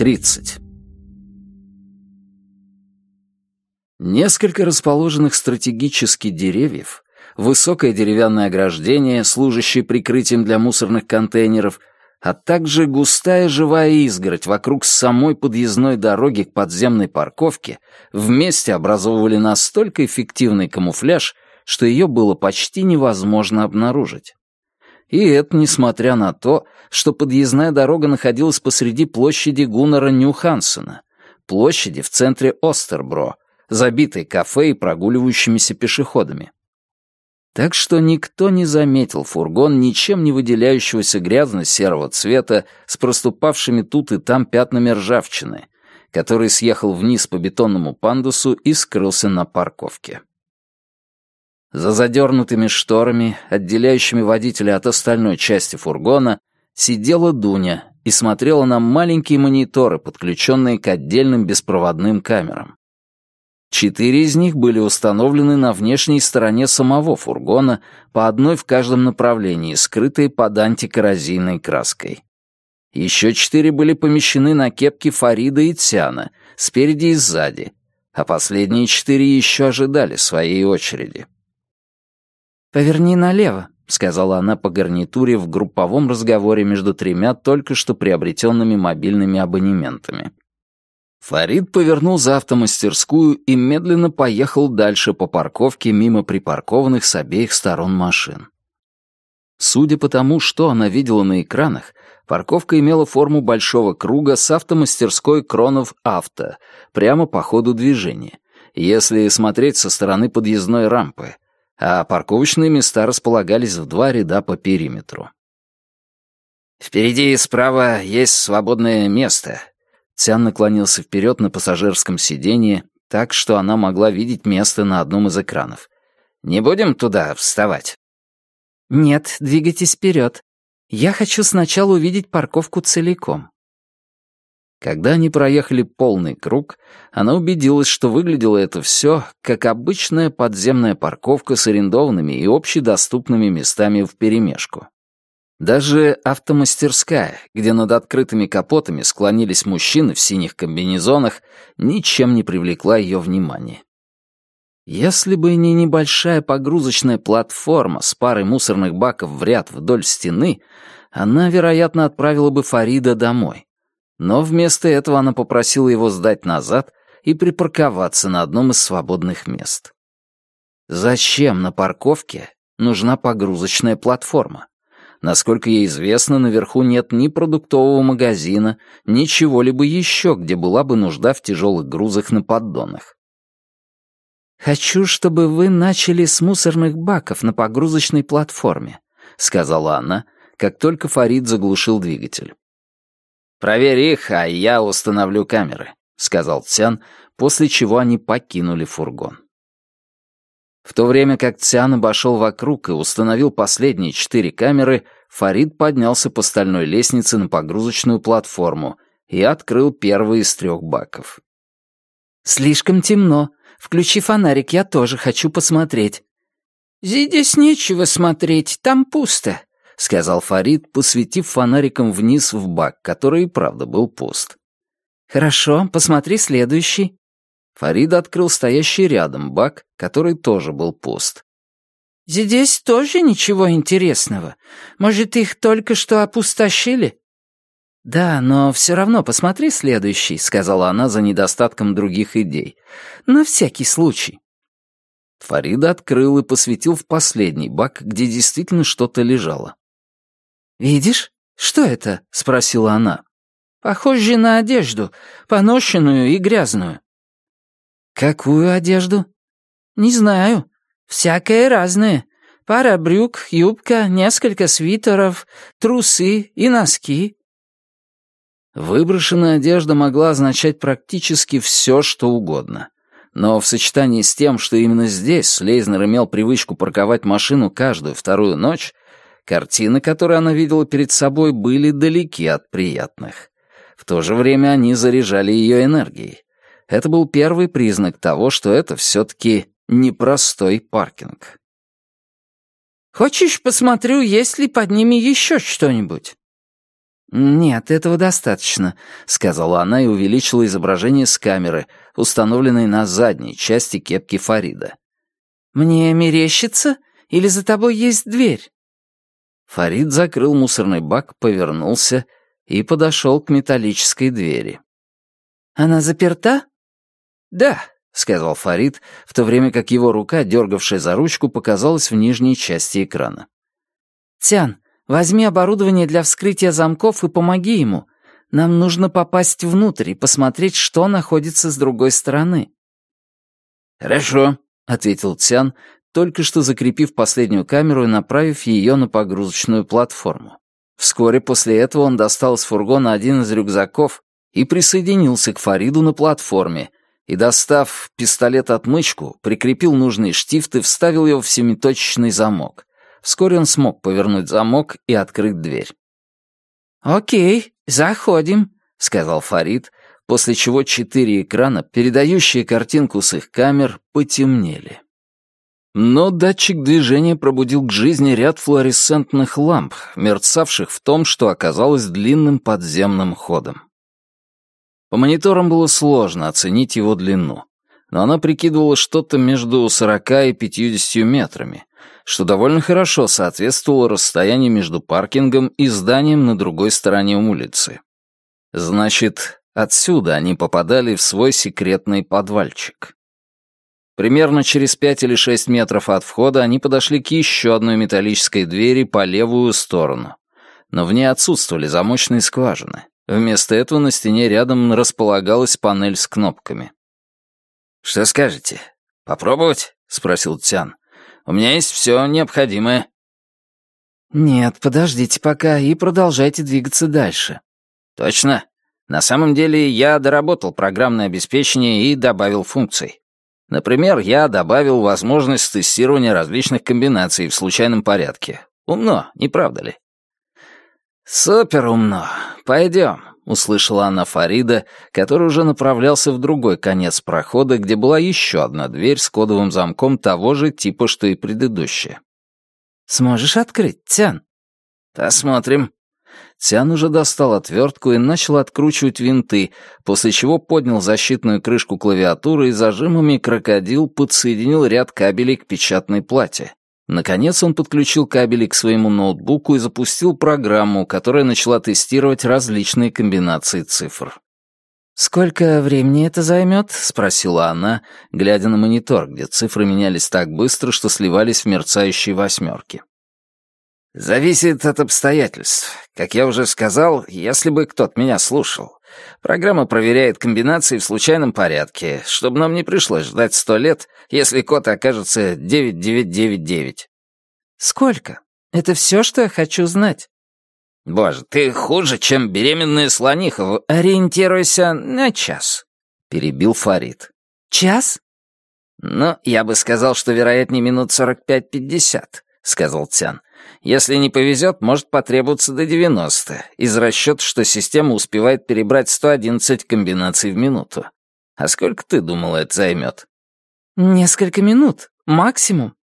30. Несколько расположенных стратегически деревьев, высокое деревянное ограждение, служащее прикрытием для мусорных контейнеров, а также густая живая изгородь вокруг самой подъездной дороги к подземной парковке вместе образовывали настолько эффективный камуфляж, что ее было почти невозможно обнаружить. И это несмотря на то, что подъездная дорога находилась посреди площади Гуннера Ньюхансена, площади в центре Остербро, забитой кафе и прогуливающимися пешеходами. Так что никто не заметил фургон ничем не выделяющегося грязно-серого цвета с проступавшими тут и там пятнами ржавчины, который съехал вниз по бетонному пандусу и скрылся на парковке. За задернутыми шторами, отделяющими водителя от остальной части фургона, сидела Дуня и смотрела на маленькие мониторы, подключенные к отдельным беспроводным камерам. Четыре из них были установлены на внешней стороне самого фургона, по одной в каждом направлении, скрытые под антикоррозийной краской. Еще четыре были помещены на кепки Фарида и Тиана, спереди и сзади, а последние четыре еще ожидали своей очереди. «Поверни налево», — сказала она по гарнитуре в групповом разговоре между тремя только что приобретенными мобильными абонементами. Фарид повернул за автомастерскую и медленно поехал дальше по парковке мимо припаркованных с обеих сторон машин. Судя по тому, что она видела на экранах, парковка имела форму большого круга с автомастерской Кронов Авто, прямо по ходу движения, если смотреть со стороны подъездной рампы, а парковочные места располагались в два ряда по периметру. «Впереди и справа есть свободное место». Цян наклонился вперед на пассажирском сиденье, так что она могла видеть место на одном из экранов. «Не будем туда вставать?» «Нет, двигайтесь вперед. Я хочу сначала увидеть парковку целиком». Когда они проехали полный круг, она убедилась, что выглядело это все как обычная подземная парковка с арендованными и общедоступными местами вперемешку. Даже автомастерская, где над открытыми капотами склонились мужчины в синих комбинезонах, ничем не привлекла ее внимания. Если бы не небольшая погрузочная платформа с парой мусорных баков в ряд вдоль стены, она, вероятно, отправила бы Фарида домой. Но вместо этого она попросила его сдать назад и припарковаться на одном из свободных мест. Зачем на парковке нужна погрузочная платформа? Насколько ей известно, наверху нет ни продуктового магазина, ни чего-либо еще, где была бы нужда в тяжелых грузах на поддонах. «Хочу, чтобы вы начали с мусорных баков на погрузочной платформе», — сказала она, как только Фарид заглушил двигатель. «Проверь их, а я установлю камеры», — сказал Цян, после чего они покинули фургон. В то время как Цян обошел вокруг и установил последние четыре камеры, Фарид поднялся по стальной лестнице на погрузочную платформу и открыл первый из трех баков. «Слишком темно. Включи фонарик, я тоже хочу посмотреть». «Здесь нечего смотреть, там пусто», — сказал Фарид, посветив фонариком вниз в бак, который и правда был пуст. «Хорошо, посмотри следующий». Фарид открыл стоящий рядом бак, который тоже был пуст. «Здесь тоже ничего интересного. Может, их только что опустошили?» «Да, но все равно посмотри следующий», — сказала она за недостатком других идей. «На всякий случай». Фарид открыл и посветил в последний бак, где действительно что-то лежало. «Видишь? Что это?» — спросила она. «Похоже на одежду, поношенную и грязную». «Какую одежду?» «Не знаю. Всякое разное. Пара брюк, юбка, несколько свитеров, трусы и носки». Выброшенная одежда могла означать практически все, что угодно. Но в сочетании с тем, что именно здесь Слейзнер имел привычку парковать машину каждую вторую ночь, Картины, которые она видела перед собой, были далеки от приятных. В то же время они заряжали ее энергией. Это был первый признак того, что это все-таки непростой паркинг. «Хочешь, посмотрю, есть ли под ними еще что-нибудь?» «Нет, этого достаточно», — сказала она и увеличила изображение с камеры, установленной на задней части кепки Фарида. «Мне мерещится? Или за тобой есть дверь?» Фарид закрыл мусорный бак, повернулся и подошел к металлической двери. «Она заперта?» «Да», — сказал Фарид, в то время как его рука, дергавшая за ручку, показалась в нижней части экрана. «Тян, возьми оборудование для вскрытия замков и помоги ему. Нам нужно попасть внутрь и посмотреть, что находится с другой стороны». «Хорошо», — ответил Тян, только что закрепив последнюю камеру и направив ее на погрузочную платформу. Вскоре после этого он достал из фургона один из рюкзаков и присоединился к Фариду на платформе, и, достав пистолет-отмычку, прикрепил нужный штифт и вставил его в семиточечный замок. Вскоре он смог повернуть замок и открыть дверь. «Окей, заходим», — сказал Фарид, после чего четыре экрана, передающие картинку с их камер, потемнели. Но датчик движения пробудил к жизни ряд флуоресцентных ламп, мерцавших в том, что оказалось длинным подземным ходом. По мониторам было сложно оценить его длину, но она прикидывала что-то между 40 и 50 метрами, что довольно хорошо соответствовало расстоянию между паркингом и зданием на другой стороне улицы. Значит, отсюда они попадали в свой секретный подвальчик. Примерно через пять или шесть метров от входа они подошли к еще одной металлической двери по левую сторону. Но в ней отсутствовали замочные скважины. Вместо этого на стене рядом располагалась панель с кнопками. «Что скажете? Попробовать?» — спросил Тян. «У меня есть все необходимое». «Нет, подождите пока и продолжайте двигаться дальше». «Точно. На самом деле я доработал программное обеспечение и добавил функций. Например, я добавил возможность тестирования различных комбинаций в случайном порядке. Умно, не правда ли?» «Супер умно. Пойдем», — услышала она Фарида, который уже направлялся в другой конец прохода, где была еще одна дверь с кодовым замком того же типа, что и предыдущая. «Сможешь открыть, Тян?» «Посмотрим». Тян уже достал отвертку и начал откручивать винты, после чего поднял защитную крышку клавиатуры и зажимами крокодил подсоединил ряд кабелей к печатной плате. Наконец он подключил кабели к своему ноутбуку и запустил программу, которая начала тестировать различные комбинации цифр. «Сколько времени это займет?» — спросила она, глядя на монитор, где цифры менялись так быстро, что сливались в мерцающие восьмерки. «Зависит от обстоятельств. Как я уже сказал, если бы кто-то меня слушал. Программа проверяет комбинации в случайном порядке, чтобы нам не пришлось ждать сто лет, если код окажется 9999. Сколько? Это все, что я хочу знать. Боже, ты хуже, чем беременная слониха. Ориентируйся на час, перебил Фарид. Час? Ну, я бы сказал, что вероятнее минут сорок пять-пятьдесят, сказал Тян. Если не повезет, может потребоваться до 90, из расчета, что система успевает перебрать 111 комбинаций в минуту. А сколько ты думала, это займет? Несколько минут, максимум.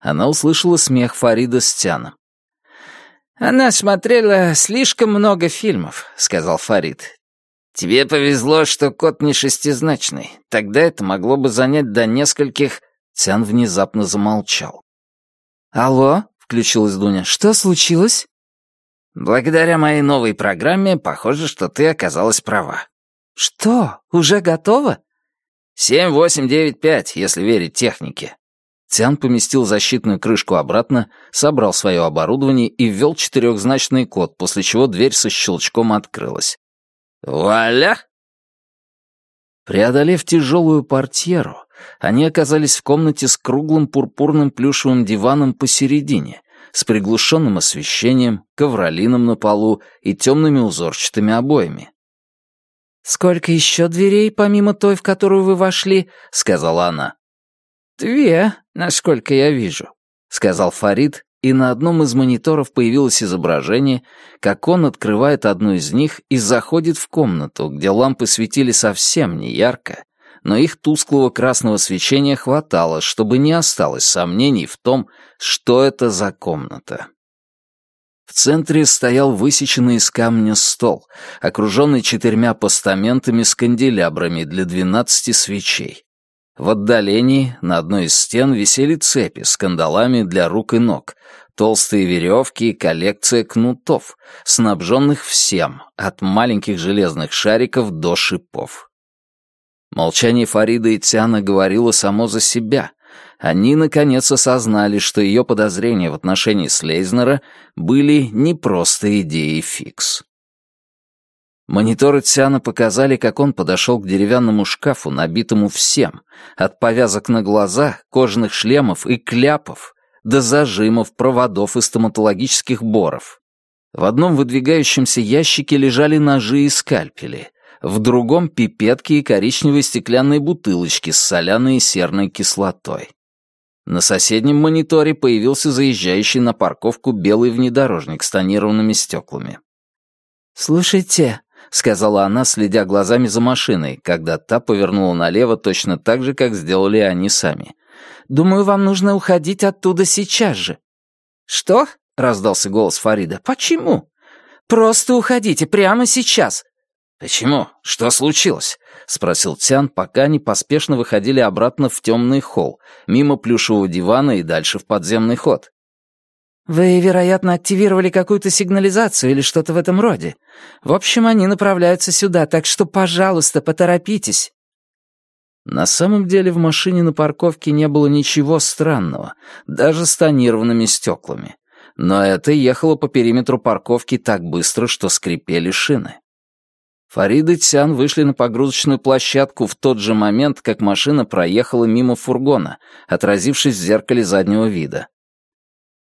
Она услышала смех Фарида с Тяном. «Она смотрела слишком много фильмов», — сказал Фарид. «Тебе повезло, что код не шестизначный. Тогда это могло бы занять до нескольких...» Тян внезапно замолчал. «Алло?» Включилась Дуня. «Что случилось?» «Благодаря моей новой программе, похоже, что ты оказалась права». «Что? Уже готово?» «Семь, восемь, девять, пять, если верить технике». Тян поместил защитную крышку обратно, собрал свое оборудование и ввел четырехзначный код, после чего дверь со щелчком открылась. «Вуаля!» Преодолев тяжелую портьеру, они оказались в комнате с круглым пурпурным плюшевым диваном посередине, с приглушенным освещением, ковролином на полу и темными узорчатыми обоями. «Сколько еще дверей, помимо той, в которую вы вошли?» — сказала она. «Две, насколько я вижу», — сказал Фарид, и на одном из мониторов появилось изображение, как он открывает одну из них и заходит в комнату, где лампы светили совсем не ярко, но их тусклого красного свечения хватало, чтобы не осталось сомнений в том, что это за комната. В центре стоял высеченный из камня стол, окруженный четырьмя постаментами с канделябрами для двенадцати свечей. В отдалении на одной из стен висели цепи с кандалами для рук и ног, толстые веревки и коллекция кнутов, снабженных всем, от маленьких железных шариков до шипов. Молчание Фарида и Тиана говорило само за себя. Они, наконец, осознали, что ее подозрения в отношении Слейзнера были не просто идеей фикс. Мониторы Тиана показали, как он подошел к деревянному шкафу, набитому всем, от повязок на глаза, кожаных шлемов и кляпов, до зажимов, проводов и стоматологических боров. В одном выдвигающемся ящике лежали ножи и скальпели, в другом — пипетки и коричневые стеклянные бутылочки с соляной и серной кислотой. На соседнем мониторе появился заезжающий на парковку белый внедорожник с тонированными стеклами. «Слушайте», — сказала она, следя глазами за машиной, когда та повернула налево точно так же, как сделали они сами. «Думаю, вам нужно уходить оттуда сейчас же». «Что?» — раздался голос Фарида. «Почему?» «Просто уходите прямо сейчас». «Почему? Что случилось?» — спросил Тян, пока они поспешно выходили обратно в темный холл, мимо плюшевого дивана и дальше в подземный ход. «Вы, вероятно, активировали какую-то сигнализацию или что-то в этом роде. В общем, они направляются сюда, так что, пожалуйста, поторопитесь». На самом деле в машине на парковке не было ничего странного, даже с тонированными стеклами. Но это ехало по периметру парковки так быстро, что скрипели шины. Фарид и Тян вышли на погрузочную площадку в тот же момент, как машина проехала мимо фургона, отразившись в зеркале заднего вида.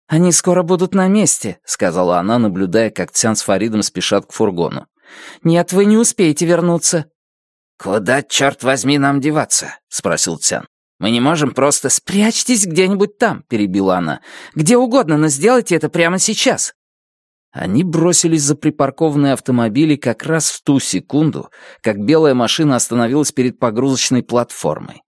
«Они скоро будут на месте», — сказала она, наблюдая, как Цян с Фаридом спешат к фургону. «Нет, вы не успеете вернуться». «Куда, черт возьми, нам деваться?» — спросил Цян. «Мы не можем просто...» «Спрячьтесь где-нибудь там», — перебила она. «Где угодно, но сделайте это прямо сейчас». Они бросились за припаркованные автомобили как раз в ту секунду, как белая машина остановилась перед погрузочной платформой.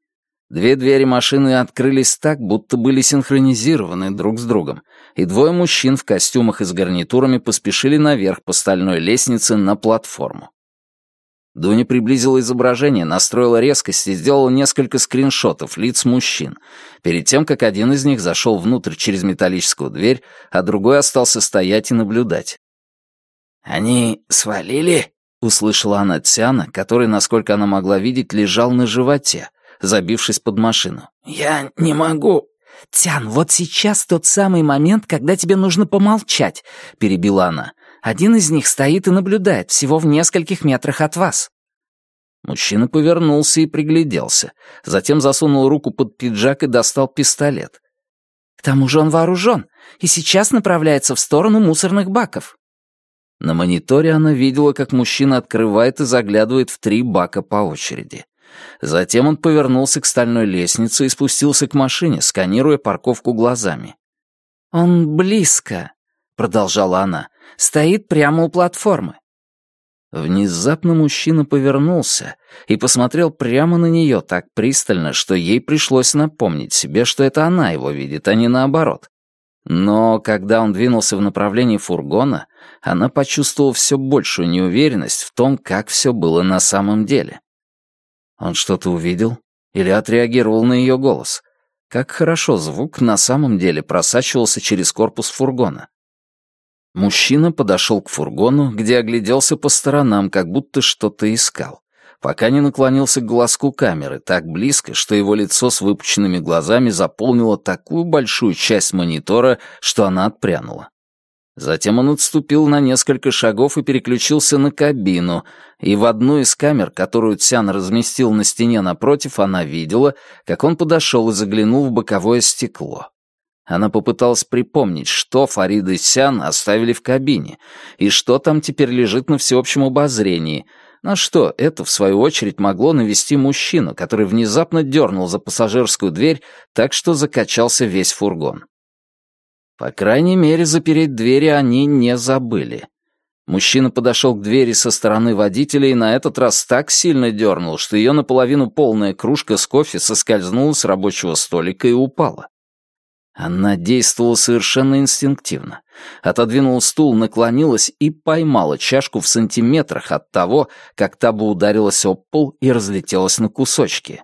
Две двери машины открылись так, будто были синхронизированы друг с другом, и двое мужчин в костюмах и с гарнитурами поспешили наверх по стальной лестнице на платформу. Дуня приблизила изображение, настроила резкость и сделала несколько скриншотов лиц мужчин, перед тем, как один из них зашел внутрь через металлическую дверь, а другой остался стоять и наблюдать. «Они свалили?» — услышала она Тиана, который, насколько она могла видеть, лежал на животе, забившись под машину. «Я не могу». «Тян, вот сейчас тот самый момент, когда тебе нужно помолчать», — перебила она. «Один из них стоит и наблюдает, всего в нескольких метрах от вас». Мужчина повернулся и пригляделся, затем засунул руку под пиджак и достал пистолет. «К тому же он вооружен и сейчас направляется в сторону мусорных баков». На мониторе она видела, как мужчина открывает и заглядывает в три бака по очереди. Затем он повернулся к стальной лестнице и спустился к машине, сканируя парковку глазами. «Он близко», — продолжала она, — «стоит прямо у платформы». Внезапно мужчина повернулся и посмотрел прямо на нее так пристально, что ей пришлось напомнить себе, что это она его видит, а не наоборот. Но когда он двинулся в направлении фургона, она почувствовала все большую неуверенность в том, как все было на самом деле. Он что-то увидел или отреагировал на ее голос. Как хорошо звук на самом деле просачивался через корпус фургона. Мужчина подошел к фургону, где огляделся по сторонам, как будто что-то искал, пока не наклонился к глазку камеры так близко, что его лицо с выпученными глазами заполнило такую большую часть монитора, что она отпрянула. Затем он отступил на несколько шагов и переключился на кабину, и в одну из камер, которую Цян разместил на стене напротив, она видела, как он подошел и заглянул в боковое стекло. Она попыталась припомнить, что Фарид и Сян оставили в кабине, и что там теперь лежит на всеобщем обозрении, на что это, в свою очередь, могло навести мужчину, который внезапно дернул за пассажирскую дверь так, что закачался весь фургон. По крайней мере, запереть двери они не забыли. Мужчина подошел к двери со стороны водителя и на этот раз так сильно дернул, что ее наполовину полная кружка с кофе соскользнула с рабочего столика и упала. Она действовала совершенно инстинктивно. Отодвинула стул, наклонилась и поймала чашку в сантиметрах от того, как та бы ударилась об пол и разлетелась на кусочки.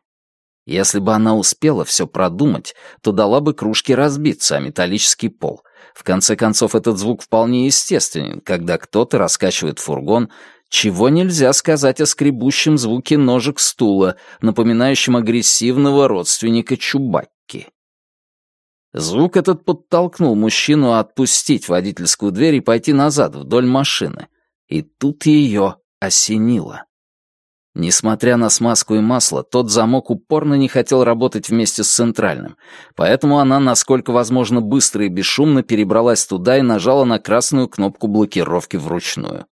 Если бы она успела все продумать, то дала бы кружке разбиться о металлический пол. В конце концов, этот звук вполне естественен, когда кто-то раскачивает фургон, чего нельзя сказать о скребущем звуке ножек стула, напоминающем агрессивного родственника Чубакки. Звук этот подтолкнул мужчину отпустить водительскую дверь и пойти назад вдоль машины. И тут ее осенило. Несмотря на смазку и масло, тот замок упорно не хотел работать вместе с центральным, поэтому она, насколько возможно, быстро и бесшумно перебралась туда и нажала на красную кнопку блокировки вручную.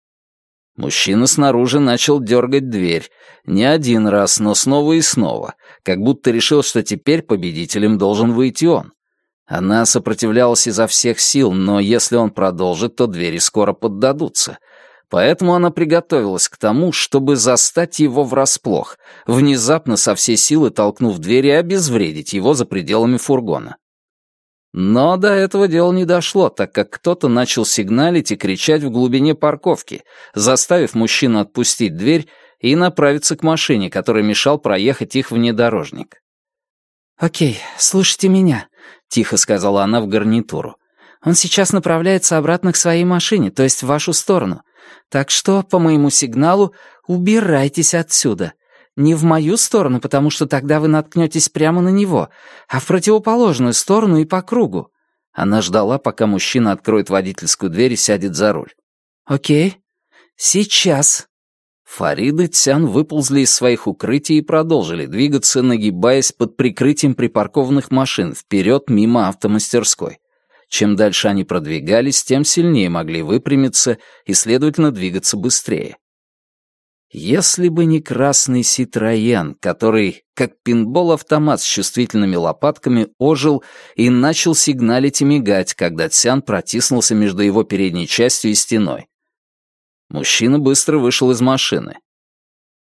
Мужчина снаружи начал дергать дверь. Не один раз, но снова и снова, как будто решил, что теперь победителем должен выйти он. Она сопротивлялась изо всех сил, но если он продолжит, то двери скоро поддадутся. Поэтому она приготовилась к тому, чтобы застать его врасплох, внезапно со всей силы толкнув дверь и обезвредить его за пределами фургона. Но до этого дела не дошло, так как кто-то начал сигналить и кричать в глубине парковки, заставив мужчину отпустить дверь и направиться к машине, которая мешал проехать их внедорожник. «Окей, слушайте меня», — тихо сказала она в гарнитуру. «Он сейчас направляется обратно к своей машине, то есть в вашу сторону. Так что, по моему сигналу, убирайтесь отсюда. Не в мою сторону, потому что тогда вы наткнетесь прямо на него, а в противоположную сторону и по кругу». Она ждала, пока мужчина откроет водительскую дверь и сядет за руль. «Окей. Сейчас». Фарид и Цян выползли из своих укрытий и продолжили двигаться, нагибаясь под прикрытием припаркованных машин вперед мимо автомастерской. Чем дальше они продвигались, тем сильнее могли выпрямиться и, следовательно, двигаться быстрее. Если бы не красный Ситроен, который, как пинбол-автомат с чувствительными лопатками, ожил и начал сигналить и мигать, когда Цян протиснулся между его передней частью и стеной. Мужчина быстро вышел из машины.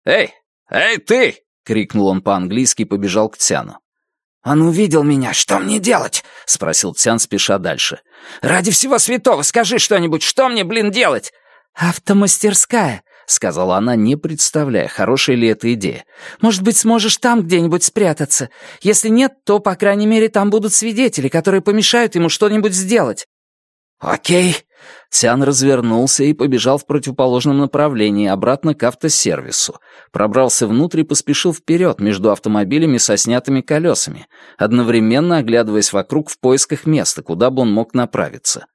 «Эй! Эй, ты!» — крикнул он по-английски и побежал к Тяну. «Он увидел меня. Что мне делать?» — спросил Тян, спеша дальше. «Ради всего святого, скажи что-нибудь. Что мне, блин, делать?» «Автомастерская», — сказала она, не представляя, хорошая ли эта идея. «Может быть, сможешь там где-нибудь спрятаться? Если нет, то, по крайней мере, там будут свидетели, которые помешают ему что-нибудь сделать». «Окей». Сян развернулся и побежал в противоположном направлении, обратно к автосервису. Пробрался внутрь и поспешил вперед между автомобилями со снятыми колесами, одновременно оглядываясь вокруг в поисках места, куда бы он мог направиться.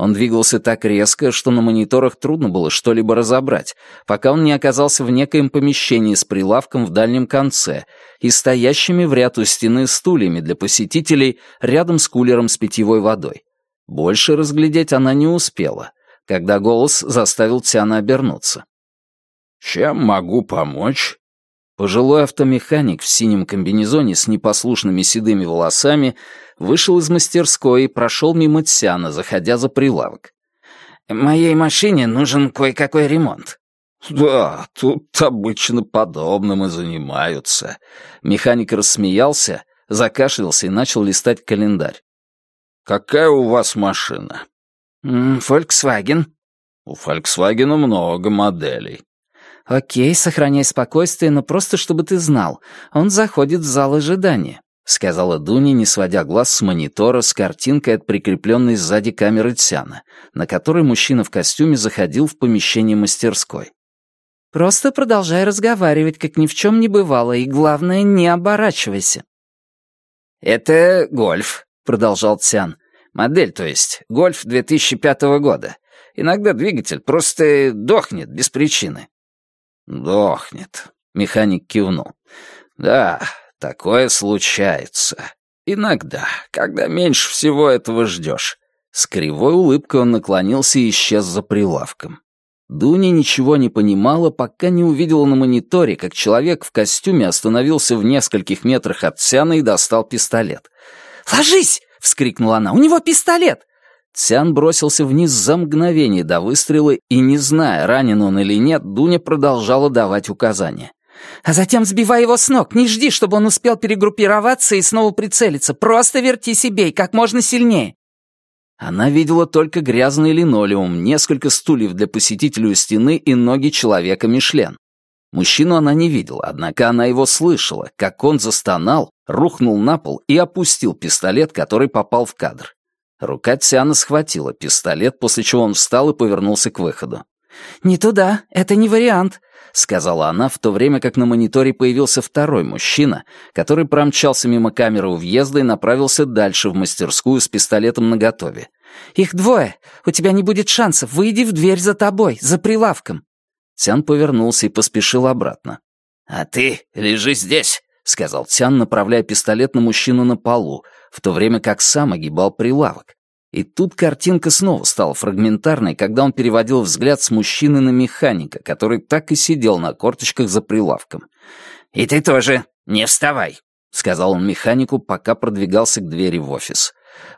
Он двигался так резко, что на мониторах трудно было что-либо разобрать, пока он не оказался в некоем помещении с прилавком в дальнем конце и стоящими в ряд у стены стульями для посетителей рядом с кулером с питьевой водой. Больше разглядеть она не успела, когда голос заставил Тиана обернуться. «Чем могу помочь?» Пожилой автомеханик в синем комбинезоне с непослушными седыми волосами вышел из мастерской и прошел мимо Тсяна, заходя за прилавок. «Моей машине нужен кое-какой ремонт». «Да, тут обычно подобным и занимаются». Механик рассмеялся, закашлялся и начал листать календарь. «Какая у вас машина?» «Фольксваген». «У Фольксвагена много моделей». «Окей, сохраняй спокойствие, но просто чтобы ты знал, он заходит в зал ожидания», — сказала Дуня, не сводя глаз с монитора с картинкой от прикрепленной сзади камеры Тсяна, на которой мужчина в костюме заходил в помещение мастерской. «Просто продолжай разговаривать, как ни в чем не бывало, и, главное, не оборачивайся». «Это гольф», — продолжал Цян. «Модель, то есть. Гольф 2005 года. Иногда двигатель просто дохнет без причины». «Дохнет», — механик кивнул. «Да, такое случается. Иногда, когда меньше всего этого ждешь». С кривой улыбкой он наклонился и исчез за прилавком. Дуня ничего не понимала, пока не увидела на мониторе, как человек в костюме остановился в нескольких метрах от Сяна и достал пистолет. «Ложись!» — вскрикнула она. «У него пистолет!» Цян бросился вниз за мгновение до выстрела, и, не зная, ранен он или нет, Дуня продолжала давать указания. А затем сбивай его с ног. Не жди, чтобы он успел перегруппироваться и снова прицелиться. Просто верти себе и как можно сильнее». Она видела только грязный линолеум, несколько стульев для посетителей у стены и ноги человека Мишлен. Мужчину она не видела, однако она его слышала, как он застонал, рухнул на пол и опустил пистолет, который попал в кадр. Рука Тиана схватила пистолет, после чего он встал и повернулся к выходу. «Не туда, это не вариант», — сказала она, в то время как на мониторе появился второй мужчина, который промчался мимо камеры у въезда и направился дальше в мастерскую с пистолетом наготове. «Их двое. У тебя не будет шансов. Выйди в дверь за тобой, за прилавком». Тян повернулся и поспешил обратно. «А ты лежи здесь», — сказал Тян, направляя пистолет на мужчину на полу, в то время как сам огибал прилавок. И тут картинка снова стала фрагментарной, когда он переводил взгляд с мужчины на механика, который так и сидел на корточках за прилавком. «И ты тоже не вставай», — сказал он механику, пока продвигался к двери в офис.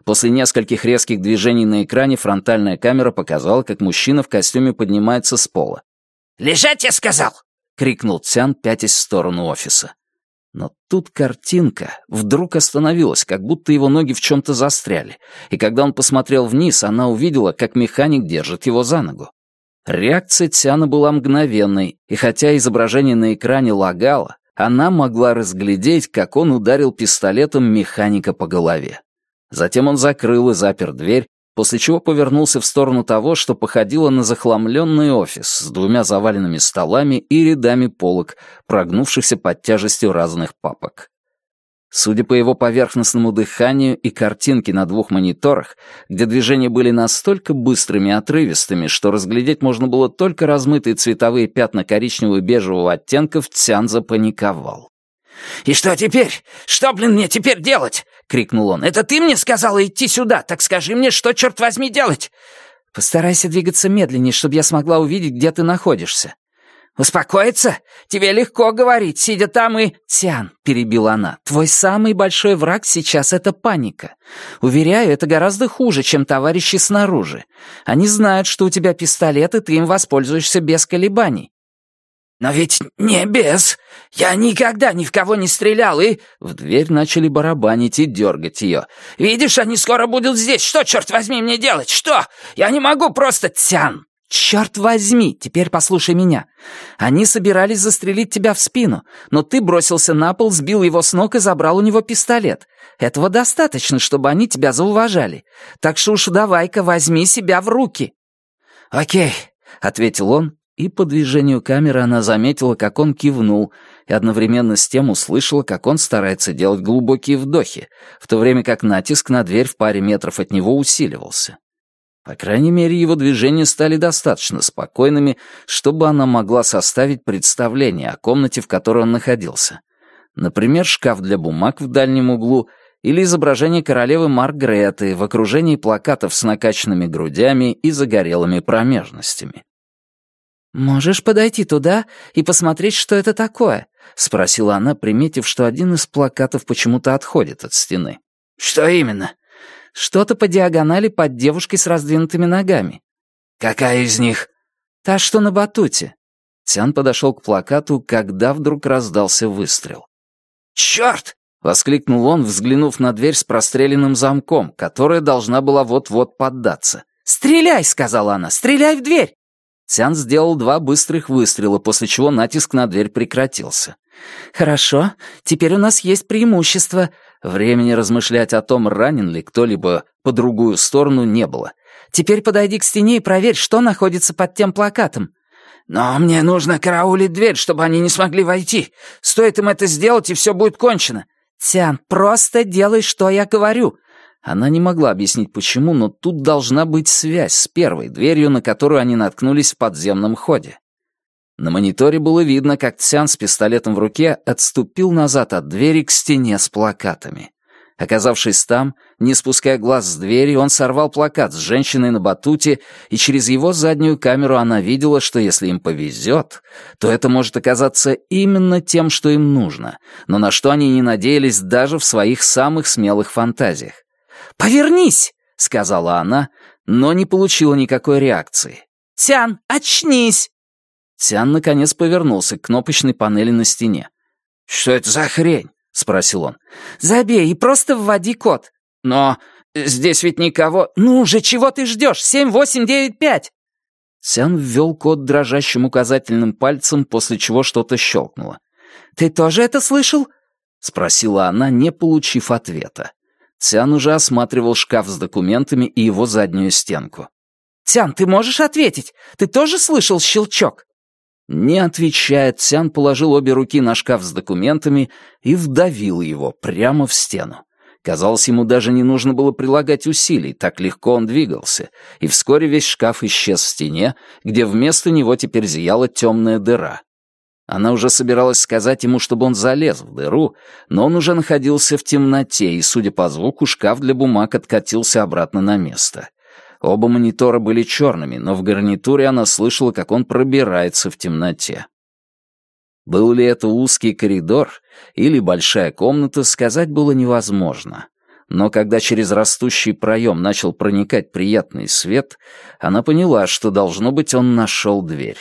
После нескольких резких движений на экране фронтальная камера показала, как мужчина в костюме поднимается с пола. «Лежать, я сказал!» — крикнул Цян, пятясь в сторону офиса. Но тут картинка вдруг остановилась, как будто его ноги в чем-то застряли, и когда он посмотрел вниз, она увидела, как механик держит его за ногу. Реакция Тиана была мгновенной, и хотя изображение на экране лагало, она могла разглядеть, как он ударил пистолетом механика по голове. Затем он закрыл и запер дверь, после чего повернулся в сторону того, что походило на захламленный офис с двумя заваленными столами и рядами полок, прогнувшихся под тяжестью разных папок. Судя по его поверхностному дыханию и картинке на двух мониторах, где движения были настолько быстрыми и отрывистыми, что разглядеть можно было только размытые цветовые пятна коричневого и бежевого оттенков, Цян запаниковал. «И что теперь? Что, блин, мне теперь делать?» — крикнул он. «Это ты мне сказала идти сюда? Так скажи мне, что, черт возьми, делать?» «Постарайся двигаться медленнее, чтобы я смогла увидеть, где ты находишься». «Успокоиться? Тебе легко говорить, сидя там и...» «Тиан», — перебила она, — «твой самый большой враг сейчас — это паника. Уверяю, это гораздо хуже, чем товарищи снаружи. Они знают, что у тебя пистолет, и ты им воспользуешься без колебаний. «Но ведь не без. Я никогда ни в кого не стрелял и...» В дверь начали барабанить и дергать ее. «Видишь, они скоро будут здесь. Что, черт возьми, мне делать? Что? Я не могу просто... Тян!» «Черт возьми! Теперь послушай меня. Они собирались застрелить тебя в спину, но ты бросился на пол, сбил его с ног и забрал у него пистолет. Этого достаточно, чтобы они тебя зауважали. Так что уж давай-ка возьми себя в руки». «Окей», — ответил он и по движению камеры она заметила, как он кивнул, и одновременно с тем услышала, как он старается делать глубокие вдохи, в то время как натиск на дверь в паре метров от него усиливался. По крайней мере, его движения стали достаточно спокойными, чтобы она могла составить представление о комнате, в которой он находился. Например, шкаф для бумаг в дальнем углу или изображение королевы Маргреты в окружении плакатов с накачанными грудями и загорелыми промежностями. «Можешь подойти туда и посмотреть, что это такое?» — спросила она, приметив, что один из плакатов почему-то отходит от стены. «Что именно?» «Что-то по диагонали под девушкой с раздвинутыми ногами». «Какая из них?» «Та, что на батуте». Тян подошел к плакату, когда вдруг раздался выстрел. «Черт!» — воскликнул он, взглянув на дверь с простреленным замком, которая должна была вот-вот поддаться. «Стреляй!» — сказала она. «Стреляй в дверь!» Сян сделал два быстрых выстрела, после чего натиск на дверь прекратился. «Хорошо, теперь у нас есть преимущество». Времени размышлять о том, ранен ли кто-либо по другую сторону, не было. «Теперь подойди к стене и проверь, что находится под тем плакатом». «Но мне нужно караулить дверь, чтобы они не смогли войти. Стоит им это сделать, и все будет кончено». «Тян, просто делай, что я говорю. Она не могла объяснить почему, но тут должна быть связь с первой дверью, на которую они наткнулись в подземном ходе. На мониторе было видно, как Цян с пистолетом в руке отступил назад от двери к стене с плакатами. Оказавшись там, не спуская глаз с двери, он сорвал плакат с женщиной на батуте, и через его заднюю камеру она видела, что если им повезет, то это может оказаться именно тем, что им нужно, но на что они не надеялись даже в своих самых смелых фантазиях. «Повернись!» — сказала она, но не получила никакой реакции. «Тян, очнись!» Цян наконец повернулся к кнопочной панели на стене. «Что это за хрень?» — спросил он. «Забей и просто вводи код». «Но здесь ведь никого...» «Ну же, чего ты ждешь? Семь, восемь, девять, пять!» Цян ввел код дрожащим указательным пальцем, после чего что-то щелкнуло. «Ты тоже это слышал?» — спросила она, не получив ответа. Цян уже осматривал шкаф с документами и его заднюю стенку. «Цян, ты можешь ответить? Ты тоже слышал щелчок?» Не отвечая, Цян положил обе руки на шкаф с документами и вдавил его прямо в стену. Казалось, ему даже не нужно было прилагать усилий, так легко он двигался, и вскоре весь шкаф исчез в стене, где вместо него теперь зияла темная дыра. Она уже собиралась сказать ему, чтобы он залез в дыру, но он уже находился в темноте, и, судя по звуку, шкаф для бумаг откатился обратно на место. Оба монитора были черными, но в гарнитуре она слышала, как он пробирается в темноте. Был ли это узкий коридор или большая комната, сказать было невозможно. Но когда через растущий проем начал проникать приятный свет, она поняла, что, должно быть, он нашел дверь.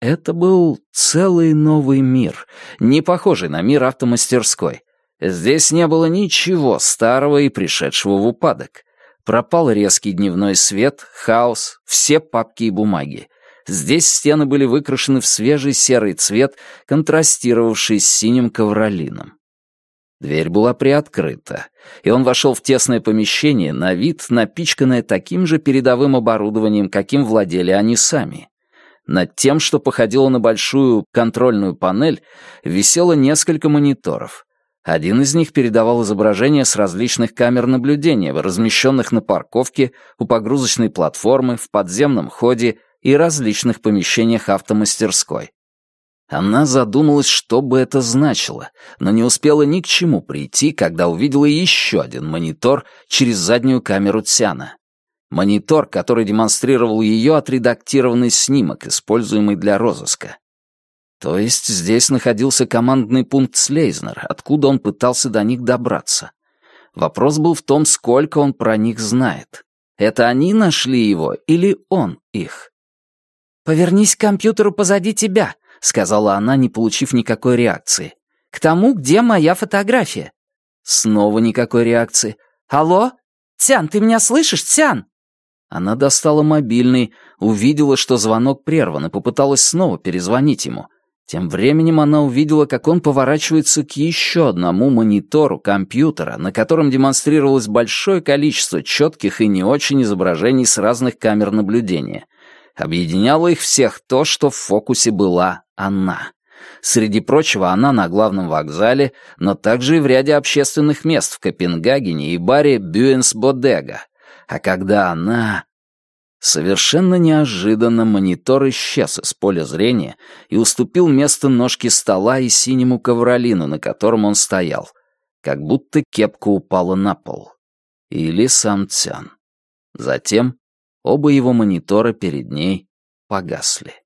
Это был целый новый мир, не похожий на мир автомастерской. Здесь не было ничего старого и пришедшего в упадок. Пропал резкий дневной свет, хаос, все папки и бумаги. Здесь стены были выкрашены в свежий серый цвет, контрастировавший с синим ковролином. Дверь была приоткрыта, и он вошел в тесное помещение, на вид напичканное таким же передовым оборудованием, каким владели они сами. Над тем, что походило на большую контрольную панель, висело несколько мониторов. Один из них передавал изображения с различных камер наблюдения, размещенных на парковке, у погрузочной платформы, в подземном ходе и различных помещениях автомастерской. Она задумалась, что бы это значило, но не успела ни к чему прийти, когда увидела еще один монитор через заднюю камеру Тяна. Монитор, который демонстрировал ее отредактированный снимок, используемый для розыска. То есть здесь находился командный пункт Слейзнер, откуда он пытался до них добраться. Вопрос был в том, сколько он про них знает. Это они нашли его или он их? «Повернись к компьютеру позади тебя», — сказала она, не получив никакой реакции. «К тому, где моя фотография». Снова никакой реакции. «Алло? Тян, ты меня слышишь, Тян?» Она достала мобильный, увидела, что звонок прерван, и попыталась снова перезвонить ему. Тем временем она увидела, как он поворачивается к еще одному монитору компьютера, на котором демонстрировалось большое количество четких и не очень изображений с разных камер наблюдения. Объединяло их всех то, что в фокусе была она. Среди прочего, она на главном вокзале, но также и в ряде общественных мест в Копенгагене и баре Бюенс Бодега. А когда она... Совершенно неожиданно монитор исчез из поля зрения и уступил место ножке стола и синему ковролину, на котором он стоял, как будто кепка упала на пол. Или сам Цян. Затем оба его монитора перед ней погасли.